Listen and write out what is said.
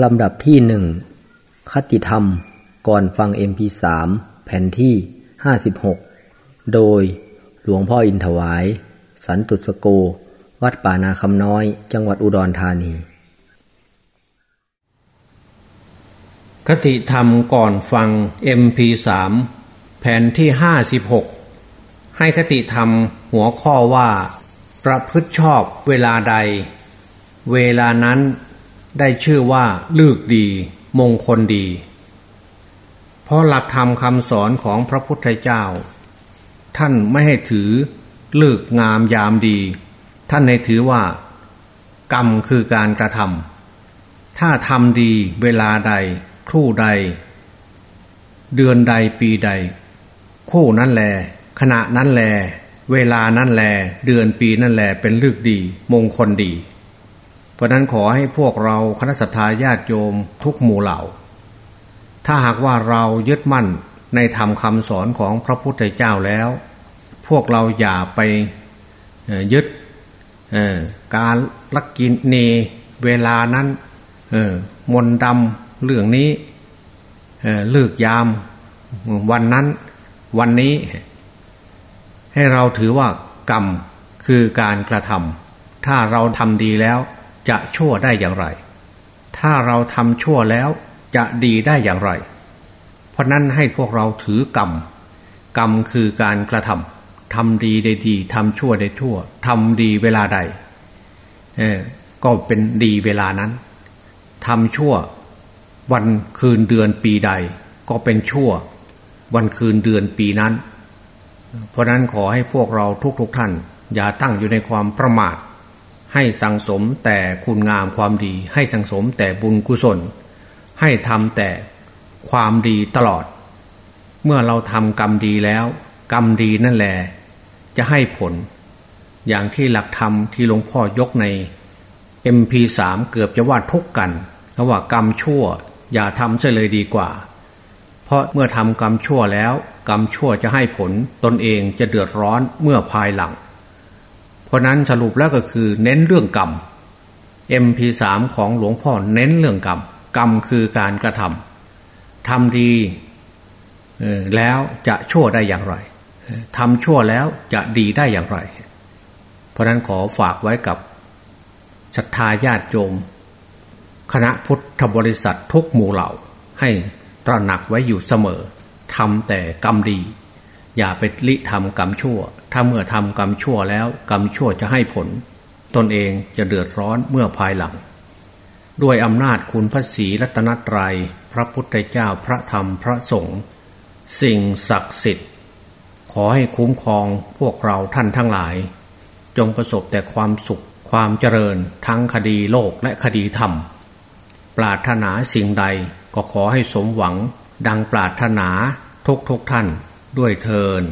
ลำดับที่หนึ่ง คติธรรม ก่อนฟัง MP3 แผ่นที่ 56 โดยหลวงพ่ออินถวาย สันตุสโก วัดป่านาคำน้อย จังหวัดอุดรธานี คติธรรมก่อนฟัง MP3 แผ่นที่ 56 ให้คติธรรมหัวข้อว่า ประพฤติชอบเวลาใด เวลานั้น ได้ชื่อว่าลึกดี มงคลดี เพราะหลักธรรมคำสอนของพระพุทธเจ้า ท่านไม่ให้ถือเลิกงามยามดี ท่านให้ถือว่า กรรมคือการกระทำถ้าทำดีเวลาใด ครู่ใด เดือนใดปีใด คู่นั้นแล ขณะนั้นแล เวลานั้นแล เดือนปีนั่นแลเป็นลึกดี มงคลดี เพราะนั้นขอให้พวกเราคณะสัตยาญาติโยมทุกหมู่เหล่า ถ้าหากว่าเรายึดมั่นในธรรมคำสอนของพระพุทธเจ้าแล้ว พวกเราอย่าไปยึดการลักกินเนเวลานั้นมนดำเรื่องนี้เลือกยามวันนั้นวันนี้ ให้เราถือว่ากรรมคือการกระทำถ้าเราทำดีแล้ว จะชั่วได้อย่างไร ถ้าเราทำชั่วแล้วจะดีได้อย่างไร เพราะนั้นให้พวกเราถือกรรม กรรมคือการกระทำทำดีได้ดีทำชั่วได้ชั่วทำดีเวลาใดเออก็เป็นดีเวลานั้นทำชั่ว วันคืนเดือนปีใด ก็เป็นชั่ว วันคืนเดือนปีนั้น เพราะนั้นขอให้พวกเราทุกๆทท่าน อย่าตั้งอยู่ในความประมาท ให้สังสมแต่คุณงามความดี ให้สังสมแต่บุญกุศล ให้ทำแต่ความดีตลอด เมื่อเราทำกรรมดีแล้ว กรรมดีนั่นแหละจะให้ผล อย่างที่หลักธรรมที่หลวงพ่อยกใน MP3 เกือบจะว่าทุกกันเพราะว่ากรรมชั่ว อย่าทำเฉยเลยดีกว่า เพราะเมื่อทำกรรมชั่วแล้ว กรรมชั่วจะให้ผลตนเองจะเดือดร้อนเมื่อภายหลัง ราะนั้นสรุปแล้วก็คือเน้นเรื่องกรรม MP3 ของหลวงพ่อเน้นเรื่องกรรม กรรมคือการกระทำทำดีแล้วจะชั่วได้อย่างไรทำชั่วแล้วจะดีได้อย่างไร เพราะนั้นขอฝากไว้กับศรัทธาญาติโยมคณะพุทธบริษัททุกหมู่เหล่าให้ตระหนักไว้อยู่เสมอทำแต่กรรมดี อย่าไปลิทำกรรมชั่ว ถ้าเมื่อทำกรรมชั่วแล้วกรรมชั่วจะให้ผล ตนเองจะเดือดร้อนเมื่อภายหลัง ด้วยอำนาจคุณพระศรีรัตนตรยัย พระพุทธเจ้าพระธรรมพระสงฆ์สิ่งศักดิ์สิทธิ์ ขอให้คุ้มครองพวกเราท่านทั้งหลาย จงประสบแต่ความสุขความเจริญทั้งคดีโลกและคดีธรรม ปรารถนาสิ่งใดก็ขอให้สมหวังดังปรารถนาทุกทุกท่าน ด้วยเทิน